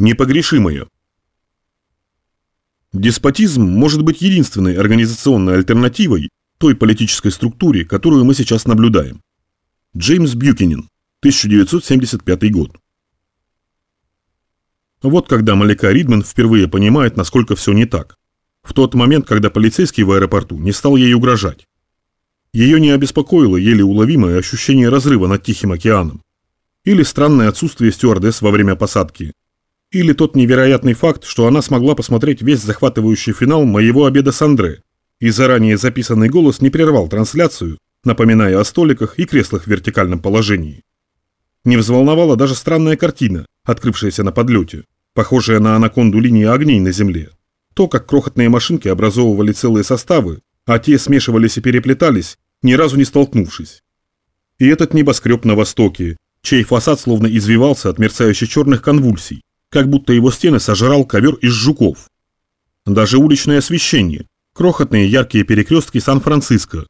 Непогрешимая. Деспотизм может быть единственной организационной альтернативой той политической структуре, которую мы сейчас наблюдаем. Джеймс Бьюкинин, 1975 год. Вот когда Малика Ридман впервые понимает, насколько все не так. В тот момент, когда полицейский в аэропорту не стал ей угрожать. Ее не обеспокоило еле уловимое ощущение разрыва над Тихим океаном. Или странное отсутствие стюардесс во время посадки. Или тот невероятный факт, что она смогла посмотреть весь захватывающий финал моего обеда с Андре, и заранее записанный голос не прервал трансляцию, напоминая о столиках и креслах в вертикальном положении. Не взволновала даже странная картина, открывшаяся на подлете, похожая на анаконду линии огней на земле. То, как крохотные машинки образовывали целые составы, а те смешивались и переплетались, ни разу не столкнувшись. И этот небоскреб на востоке, чей фасад словно извивался от мерцающих черных конвульсий, как будто его стены сожрал ковер из жуков. Даже уличное освещение, крохотные яркие перекрестки Сан-Франциско.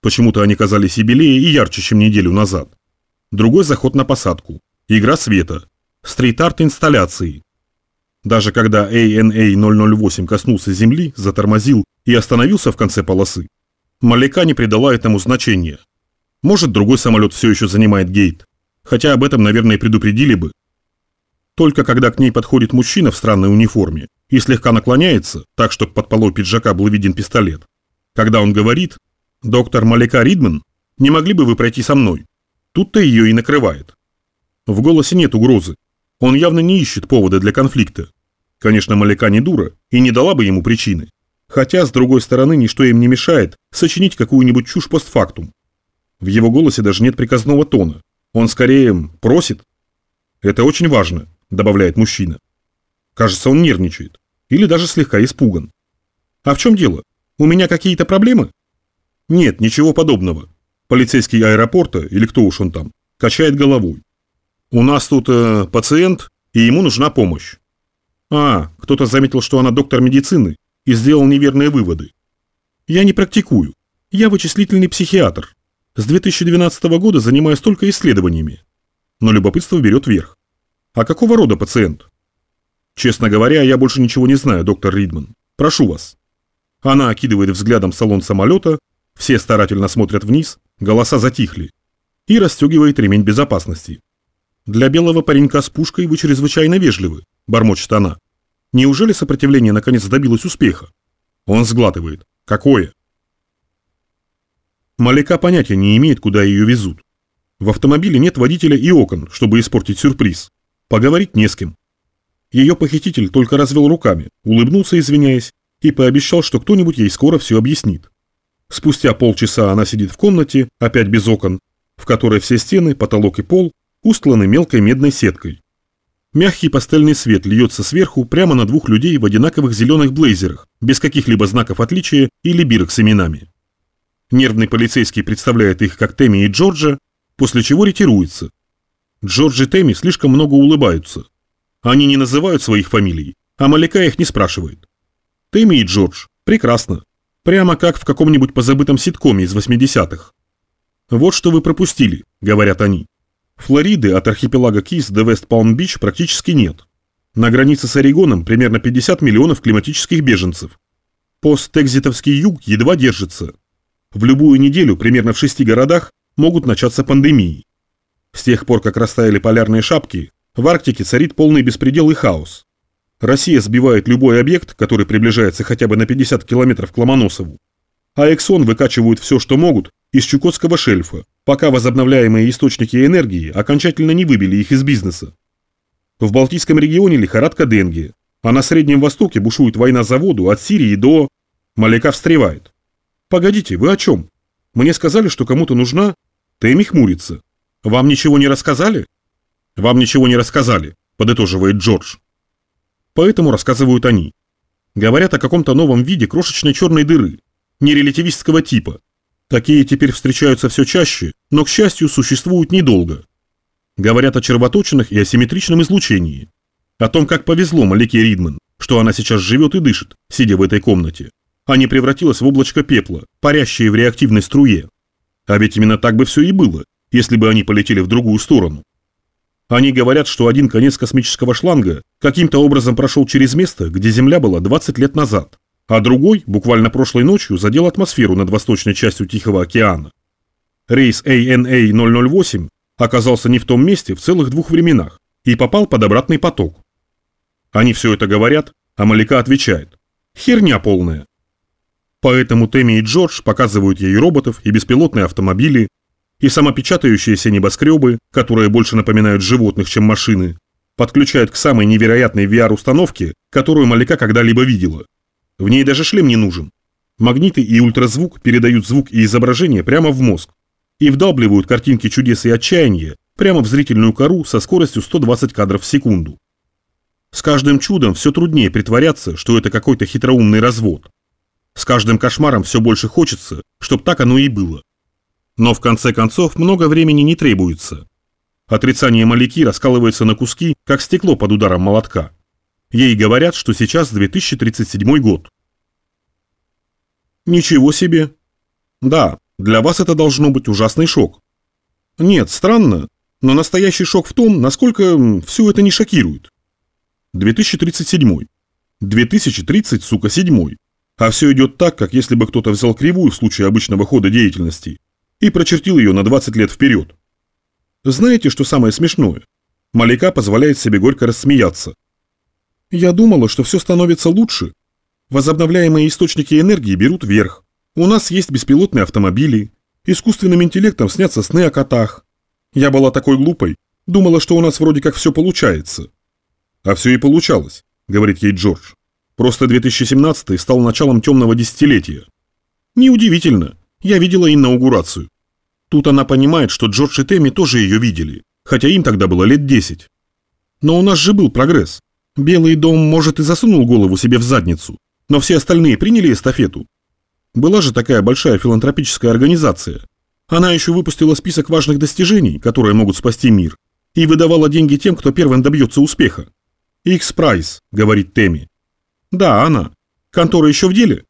Почему-то они казались и белее, и ярче, чем неделю назад. Другой заход на посадку, игра света, стрит-арт инсталляции. Даже когда ANA 008 коснулся земли, затормозил и остановился в конце полосы, Маляка не придала этому значения. Может, другой самолет все еще занимает гейт, хотя об этом, наверное, предупредили бы. Только когда к ней подходит мужчина в странной униформе и слегка наклоняется, так, чтобы под полой пиджака был виден пистолет, когда он говорит «Доктор Маляка Ридман, не могли бы вы пройти со мной?» Тут-то ее и накрывает. В голосе нет угрозы. Он явно не ищет повода для конфликта. Конечно, Маляка не дура и не дала бы ему причины. Хотя, с другой стороны, ничто им не мешает сочинить какую-нибудь чушь постфактум. В его голосе даже нет приказного тона. Он скорее просит. «Это очень важно», – добавляет мужчина. Кажется, он нервничает. Или даже слегка испуган. «А в чем дело? У меня какие-то проблемы?» «Нет, ничего подобного. Полицейский аэропорта, или кто уж он там, качает головой. У нас тут э, пациент, и ему нужна помощь. А, кто-то заметил, что она доктор медицины, и сделал неверные выводы. Я не практикую. Я вычислительный психиатр. С 2012 года занимаюсь только исследованиями. Но любопытство берет верх. А какого рода пациент? Честно говоря, я больше ничего не знаю, доктор Ридман. Прошу вас. Она окидывает взглядом салон самолета, все старательно смотрят вниз, голоса затихли, и расстегивает ремень безопасности. Для белого паренька с пушкой вы чрезвычайно вежливы, бормочет она. Неужели сопротивление наконец добилось успеха? Он сглатывает. Какое? Маляка понятия не имеет, куда ее везут. В автомобиле нет водителя и окон, чтобы испортить сюрприз. Поговорить не с кем. Ее похититель только развел руками, улыбнулся, извиняясь, и пообещал, что кто-нибудь ей скоро все объяснит. Спустя полчаса она сидит в комнате, опять без окон, в которой все стены, потолок и пол устланы мелкой медной сеткой. Мягкий пастельный свет льется сверху прямо на двух людей в одинаковых зеленых блейзерах, без каких-либо знаков отличия или бирок с именами. Нервный полицейский представляет их как Тэмми и Джорджа, после чего ретируется. Джордж и Тэмми слишком много улыбаются. Они не называют своих фамилий, а Маляка их не спрашивает. Тэмми и Джордж. Прекрасно. Прямо как в каком-нибудь позабытом ситкоме из 80-х. «Вот что вы пропустили», — говорят они. Флориды от архипелага Кис до Вест-Палм-Бич практически нет. На границе с Орегоном примерно 50 миллионов климатических беженцев. Посттекзитовский юг едва держится. В любую неделю примерно в шести городах могут начаться пандемии. С тех пор, как растаяли полярные шапки, в Арктике царит полный беспредел и хаос. Россия сбивает любой объект, который приближается хотя бы на 50 километров к Ломоносову. А Эксон выкачивают все, что могут, из Чукотского шельфа, пока возобновляемые источники энергии окончательно не выбили их из бизнеса. В Балтийском регионе лихорадка денге, а на Среднем Востоке бушует война за воду от Сирии до... Маляка встревает. «Погодите, вы о чем? Мне сказали, что кому-то нужна...» Тэмми хмурится. «Вам ничего не рассказали?» «Вам ничего не рассказали», подытоживает Джордж. Поэтому рассказывают они. Говорят о каком-то новом виде крошечной черной дыры, нерелятивистского типа, Такие теперь встречаются все чаще, но, к счастью, существуют недолго. Говорят о червоточинах и асимметричном излучении. О том, как повезло Малике Ридман, что она сейчас живет и дышит, сидя в этой комнате, а не превратилась в облачко пепла, парящее в реактивной струе. А ведь именно так бы все и было, если бы они полетели в другую сторону. Они говорят, что один конец космического шланга каким-то образом прошел через место, где Земля была 20 лет назад, а другой, буквально прошлой ночью, задел атмосферу над восточной частью Тихого океана. Рейс ANA-008 оказался не в том месте в целых двух временах и попал под обратный поток. Они все это говорят, а Малика отвечает. Херня полная. Поэтому Тэмми и Джордж показывают ей роботов и беспилотные автомобили, и самопечатающиеся небоскребы, которые больше напоминают животных, чем машины, подключают к самой невероятной VR-установке, которую Малика когда-либо видела. В ней даже шлем не нужен. Магниты и ультразвук передают звук и изображение прямо в мозг и вдалбливают картинки чудес и отчаяния прямо в зрительную кору со скоростью 120 кадров в секунду. С каждым чудом все труднее притворяться, что это какой-то хитроумный развод. С каждым кошмаром все больше хочется, чтобы так оно и было. Но в конце концов много времени не требуется. Отрицание Маляки раскалывается на куски, как стекло под ударом молотка. Ей говорят, что сейчас 2037 год. Ничего себе. Да, для вас это должно быть ужасный шок. Нет, странно, но настоящий шок в том, насколько все это не шокирует. 2037. 2030, сука, седьмой. А все идет так, как если бы кто-то взял кривую в случае обычного хода деятельности и прочертил ее на 20 лет вперед. Знаете, что самое смешное? Малика позволяет себе горько рассмеяться. Я думала, что все становится лучше. Возобновляемые источники энергии берут верх. У нас есть беспилотные автомобили. Искусственным интеллектом снятся сны о котах. Я была такой глупой. Думала, что у нас вроде как все получается. А все и получалось, говорит ей Джордж. Просто 2017 стал началом темного десятилетия. Неудивительно. Я видела инаугурацию. Тут она понимает, что Джордж и Тэмми тоже ее видели, хотя им тогда было лет 10. Но у нас же был прогресс. Белый дом, может, и засунул голову себе в задницу, но все остальные приняли эстафету. Была же такая большая филантропическая организация. Она еще выпустила список важных достижений, которые могут спасти мир, и выдавала деньги тем, кто первым добьется успеха. «Икс-прайс», — говорит Тэмми. Да, она. Контора еще в деле?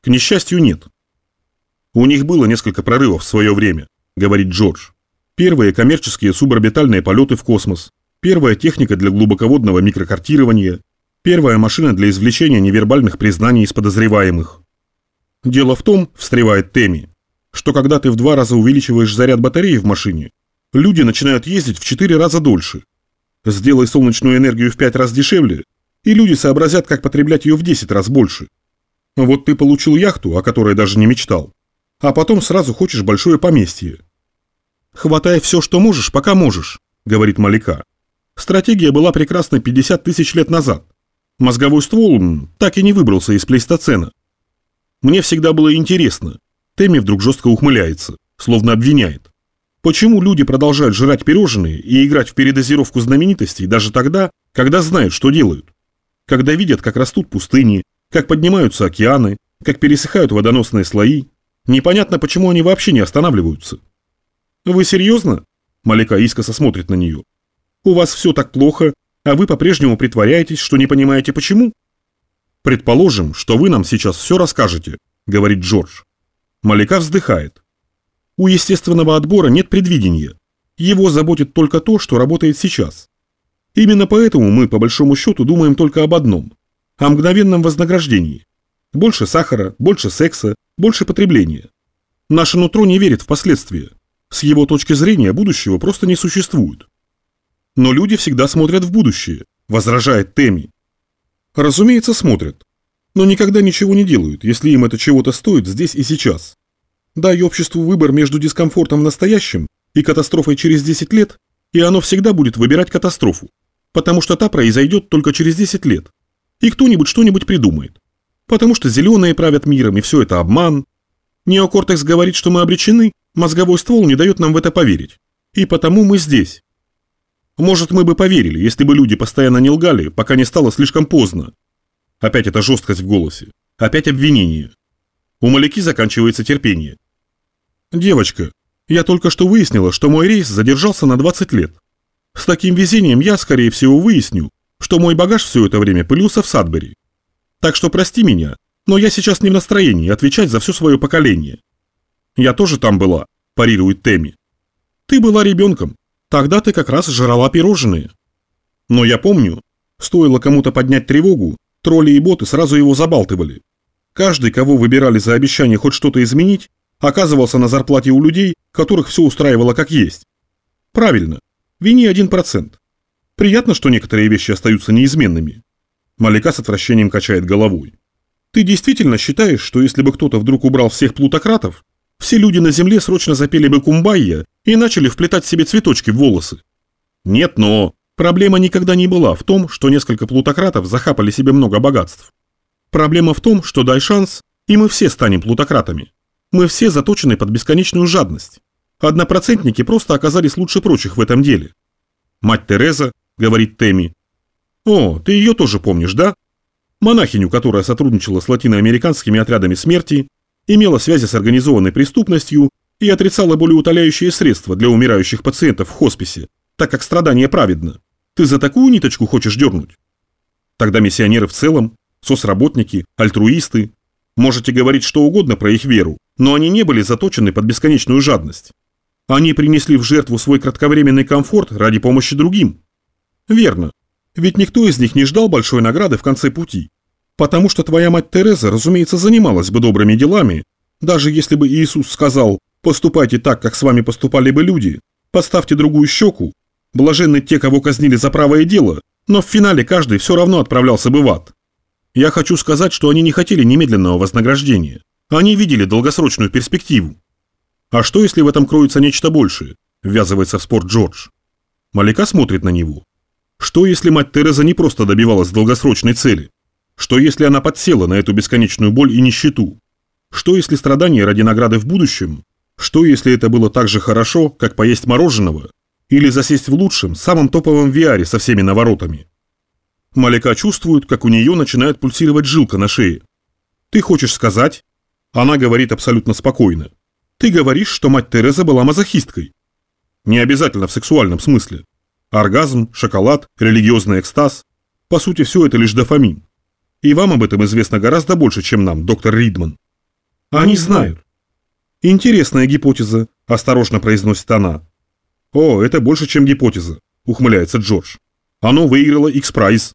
К несчастью, нет. У них было несколько прорывов в свое время, говорит Джордж. Первые коммерческие суборбитальные полеты в космос, первая техника для глубоководного микрокартирования, первая машина для извлечения невербальных признаний из подозреваемых. Дело в том, встревает Теми, что когда ты в два раза увеличиваешь заряд батареи в машине, люди начинают ездить в четыре раза дольше. Сделай солнечную энергию в пять раз дешевле, и люди сообразят, как потреблять ее в 10 раз больше. Вот ты получил яхту, о которой даже не мечтал, а потом сразу хочешь большое поместье. «Хватай все, что можешь, пока можешь», — говорит Малика. Стратегия была прекрасна 50 тысяч лет назад. Мозговой ствол так и не выбрался из плейстоцена. Мне всегда было интересно. Тэмми вдруг жестко ухмыляется, словно обвиняет. Почему люди продолжают жрать пирожные и играть в передозировку знаменитостей даже тогда, когда знают, что делают? когда видят, как растут пустыни, как поднимаются океаны, как пересыхают водоносные слои. Непонятно, почему они вообще не останавливаются. «Вы серьезно?» Малика искоса смотрит на нее. «У вас все так плохо, а вы по-прежнему притворяетесь, что не понимаете почему?» «Предположим, что вы нам сейчас все расскажете», — говорит Джордж. Малика вздыхает. «У естественного отбора нет предвидения. Его заботит только то, что работает сейчас. Именно поэтому мы, по большому счету, думаем только об одном – о мгновенном вознаграждении. Больше сахара, больше секса, больше потребления. Наше нутро не верит в последствия. С его точки зрения будущего просто не существует. Но люди всегда смотрят в будущее, возражает Теми. Разумеется, смотрят. Но никогда ничего не делают, если им это чего-то стоит здесь и сейчас. Дай обществу выбор между дискомфортом в настоящем и катастрофой через 10 лет, и оно всегда будет выбирать катастрофу потому что та произойдет только через 10 лет. И кто-нибудь что-нибудь придумает. Потому что зеленые правят миром, и все это обман. Неокортекс говорит, что мы обречены, мозговой ствол не дает нам в это поверить. И потому мы здесь. Может, мы бы поверили, если бы люди постоянно не лгали, пока не стало слишком поздно. Опять эта жесткость в голосе. Опять обвинение. У Маляки заканчивается терпение. «Девочка, я только что выяснила, что мой рейс задержался на 20 лет. С таким везением я, скорее всего, выясню, что мой багаж все это время пылился в Садбери. Так что прости меня, но я сейчас не в настроении отвечать за все свое поколение. Я тоже там была, парирует Тэмми. Ты была ребенком. Тогда ты как раз жрала пирожные. Но я помню, стоило кому-то поднять тревогу, тролли и боты сразу его забалтывали. Каждый, кого выбирали за обещание хоть что-то изменить, оказывался на зарплате у людей, которых все устраивало как есть. Правильно, вини один процент. Приятно, что некоторые вещи остаются неизменными. Малика с отвращением качает головой. Ты действительно считаешь, что если бы кто-то вдруг убрал всех плутократов, все люди на земле срочно запели бы кумбайя и начали вплетать себе цветочки в волосы? Нет, но проблема никогда не была в том, что несколько плутократов захапали себе много богатств. Проблема в том, что дай шанс, и мы все станем плутократами. Мы все заточены под бесконечную жадность. Однопроцентники просто оказались лучше прочих в этом деле. Мать Тереза, говорит Тэмми. О, ты ее тоже помнишь, да? Монахиню, которая сотрудничала с латиноамериканскими отрядами смерти, имела связи с организованной преступностью и отрицала болеутоляющие средства для умирающих пациентов в хосписе, так как страдание праведно. Ты за такую ниточку хочешь дернуть? Тогда миссионеры в целом, соцработники, альтруисты. Можете говорить что угодно про их веру, но они не были заточены под бесконечную жадность. Они принесли в жертву свой кратковременный комфорт ради помощи другим. Верно. Ведь никто из них не ждал большой награды в конце пути. Потому что твоя мать Тереза, разумеется, занималась бы добрыми делами, даже если бы Иисус сказал «поступайте так, как с вами поступали бы люди, подставьте другую щеку, блаженны те, кого казнили за правое дело, но в финале каждый все равно отправлялся бы в ад». Я хочу сказать, что они не хотели немедленного вознаграждения. Они видели долгосрочную перспективу. А что, если в этом кроется нечто большее? Ввязывается в спор Джордж. Малика смотрит на него. Что, если мать Тереза не просто добивалась долгосрочной цели? Что, если она подсела на эту бесконечную боль и нищету? Что, если страдания ради награды в будущем? Что, если это было так же хорошо, как поесть мороженого? Или засесть в лучшем, самом топовом VR со всеми наворотами? Малика чувствует, как у нее начинает пульсировать жилка на шее. «Ты хочешь сказать?» Она говорит абсолютно спокойно. «Ты говоришь, что мать Тереза была мазохисткой». Не обязательно в сексуальном смысле. Оргазм, шоколад, религиозный экстаз. По сути, все это лишь дофамин. И вам об этом известно гораздо больше, чем нам, доктор Ридман. Они знают. Интересная гипотеза, осторожно произносит она. О, это больше, чем гипотеза, ухмыляется Джордж. Оно выиграло X-прайз.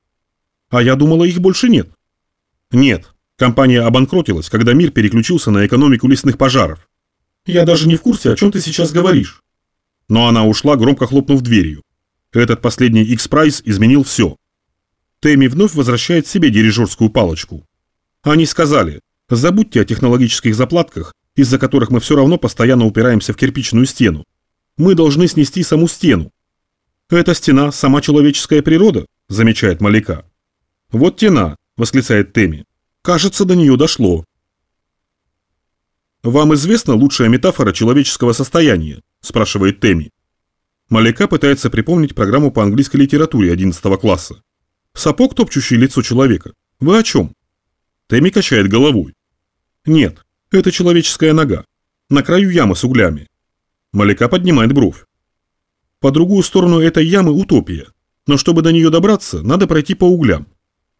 А я думала, их больше нет. Нет, компания обанкротилась, когда мир переключился на экономику лесных пожаров. Я даже не в курсе, о чем ты сейчас говоришь. Но она ушла, громко хлопнув дверью. Этот последний X-прайс изменил все. Тэмми вновь возвращает себе дирижерскую палочку. Они сказали, забудьте о технологических заплатках, из-за которых мы все равно постоянно упираемся в кирпичную стену. Мы должны снести саму стену. Эта стена – сама человеческая природа, замечает Малика. «Вот тена!» – восклицает Теми. «Кажется, до нее дошло». «Вам известна лучшая метафора человеческого состояния?» – спрашивает Теми. Маляка пытается припомнить программу по английской литературе 11 класса. «Сапог, топчущий лицо человека. Вы о чем?» Теми качает головой. «Нет, это человеческая нога. На краю ямы с углями». Маляка поднимает бровь. По другую сторону этой ямы утопия. Но чтобы до нее добраться, надо пройти по углям.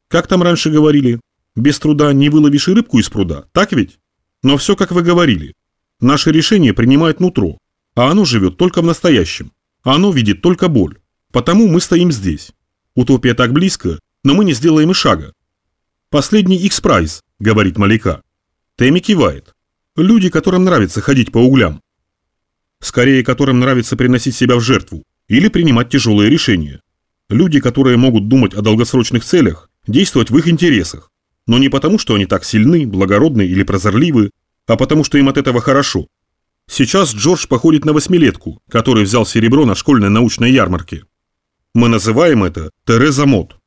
Как там раньше говорили? Без труда не выловишь и рыбку из пруда, так ведь? Но все как вы говорили. Наше решение принимает нутро, а оно живет только в настоящем. Оно видит только боль. Потому мы стоим здесь. Утопия так близко, но мы не сделаем и шага. Последний X-прайз, говорит Малика. Тэмми кивает. Люди, которым нравится ходить по углям. Скорее, которым нравится приносить себя в жертву или принимать тяжелые решения. Люди, которые могут думать о долгосрочных целях действовать в их интересах, но не потому, что они так сильны, благородны или прозорливы, а потому, что им от этого хорошо. Сейчас Джордж походит на восьмилетку, который взял серебро на школьной научной ярмарке. Мы называем это Тереза Мод.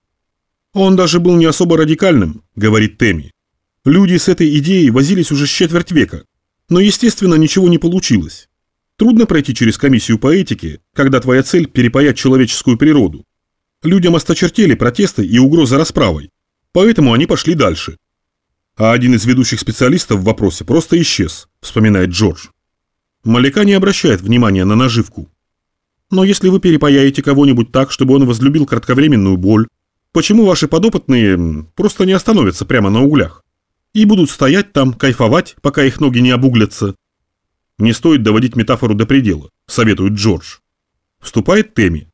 Он даже был не особо радикальным, говорит Теми. Люди с этой идеей возились уже с четверть века, но, естественно, ничего не получилось. Трудно пройти через комиссию по этике, когда твоя цель – перепаять человеческую природу. Людям осточертели протесты и угрозы расправой, поэтому они пошли дальше. А один из ведущих специалистов в вопросе просто исчез, вспоминает Джордж. Маляка не обращает внимания на наживку. Но если вы перепаяете кого-нибудь так, чтобы он возлюбил кратковременную боль, почему ваши подопытные просто не остановятся прямо на углях? И будут стоять там, кайфовать, пока их ноги не обуглятся? Не стоит доводить метафору до предела, советует Джордж. Вступает Теми.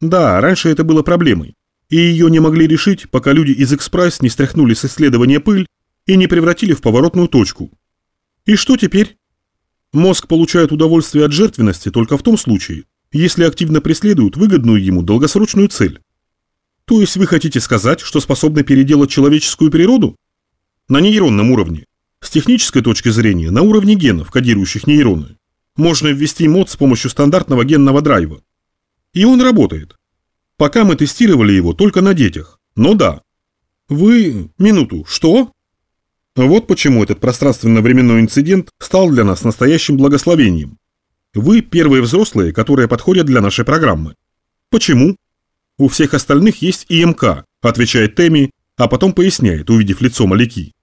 Да, раньше это было проблемой. И ее не могли решить, пока люди из Экспрайс не стряхнули с исследования пыль и не превратили в поворотную точку. И что теперь? Мозг получает удовольствие от жертвенности только в том случае, если активно преследуют выгодную ему долгосрочную цель. То есть вы хотите сказать, что способны переделать человеческую природу? На нейронном уровне. С технической точки зрения, на уровне генов, кодирующих нейроны. Можно ввести мод с помощью стандартного генного драйва. И он работает. Пока мы тестировали его только на детях. Но да. Вы... Минуту. Что? Вот почему этот пространственно-временной инцидент стал для нас настоящим благословением. Вы первые взрослые, которые подходят для нашей программы. Почему? У всех остальных есть ИМК, отвечает Тэмми, а потом поясняет, увидев лицо Маляки.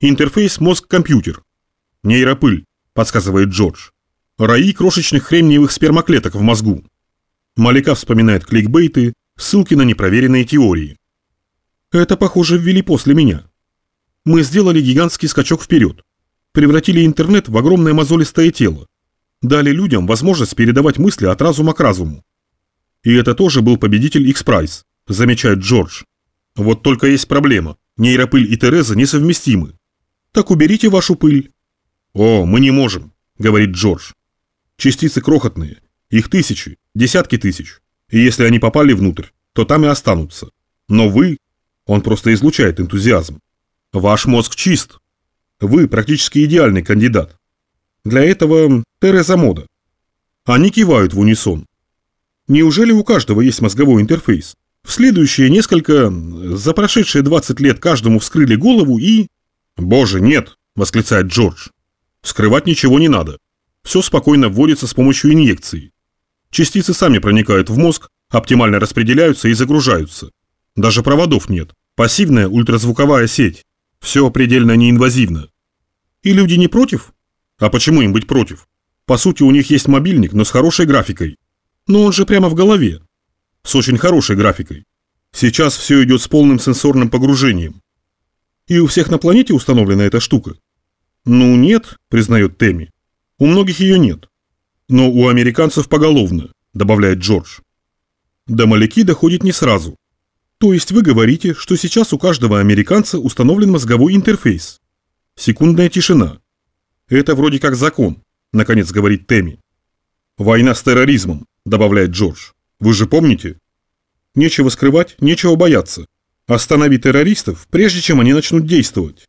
Интерфейс мозг-компьютер. Нейропыль, подсказывает Джордж. Раи крошечных кремниевых спермоклеток в мозгу. Маляка вспоминает кликбейты, ссылки на непроверенные теории. Это, похоже, ввели после меня. Мы сделали гигантский скачок вперед. Превратили интернет в огромное мозолистое тело. Дали людям возможность передавать мысли от разума к разуму. И это тоже был победитель X-Prize, замечает Джордж. Вот только есть проблема. Нейропыль и Тереза несовместимы. Так уберите вашу пыль. О, мы не можем, говорит Джордж. Частицы крохотные. Их тысячи, десятки тысяч. И если они попали внутрь, то там и останутся. Но вы... Он просто излучает энтузиазм. Ваш мозг чист. Вы практически идеальный кандидат. Для этого Тереза мода. Они кивают в унисон. Неужели у каждого есть мозговой интерфейс? В следующие несколько... За прошедшие 20 лет каждому вскрыли голову и... «Боже, нет!» – восклицает Джордж. «Вскрывать ничего не надо. Все спокойно вводится с помощью инъекции. Частицы сами проникают в мозг, оптимально распределяются и загружаются. Даже проводов нет. Пассивная ультразвуковая сеть. Все предельно неинвазивно. И люди не против? А почему им быть против? По сути, у них есть мобильник, но с хорошей графикой. Но он же прямо в голове. С очень хорошей графикой. Сейчас все идет с полным сенсорным погружением. И у всех на планете установлена эта штука? Ну нет, признает Тэмми. У многих ее нет. Но у американцев поголовно, добавляет Джордж. До Маляки доходит не сразу. То есть вы говорите, что сейчас у каждого американца установлен мозговой интерфейс. Секундная тишина. Это вроде как закон, наконец говорит Тэмми. Война с терроризмом, добавляет Джордж. Вы же помните? Нечего скрывать, нечего бояться. Останови террористов, прежде чем они начнут действовать.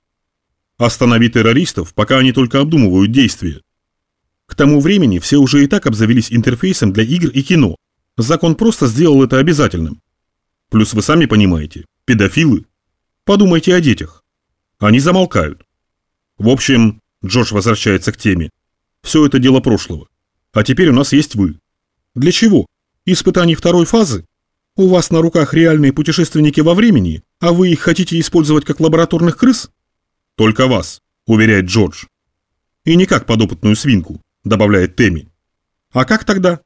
Останови террористов, пока они только обдумывают действия. К тому времени все уже и так обзавелись интерфейсом для игр и кино. Закон просто сделал это обязательным. Плюс вы сами понимаете, педофилы. Подумайте о детях. Они замолкают. В общем, Джордж возвращается к теме. Все это дело прошлого. А теперь у нас есть вы. Для чего? Испытаний второй фазы? У вас на руках реальные путешественники во времени, а вы их хотите использовать как лабораторных крыс? Только вас, уверяет Джордж. И не как подопытную свинку, добавляет Теми. А как тогда?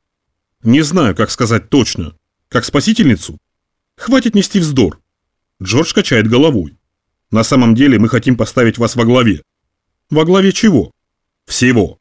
Не знаю, как сказать точно. Как спасительницу? Хватит нести вздор. Джордж качает головой. На самом деле мы хотим поставить вас во главе. Во главе чего? Всего.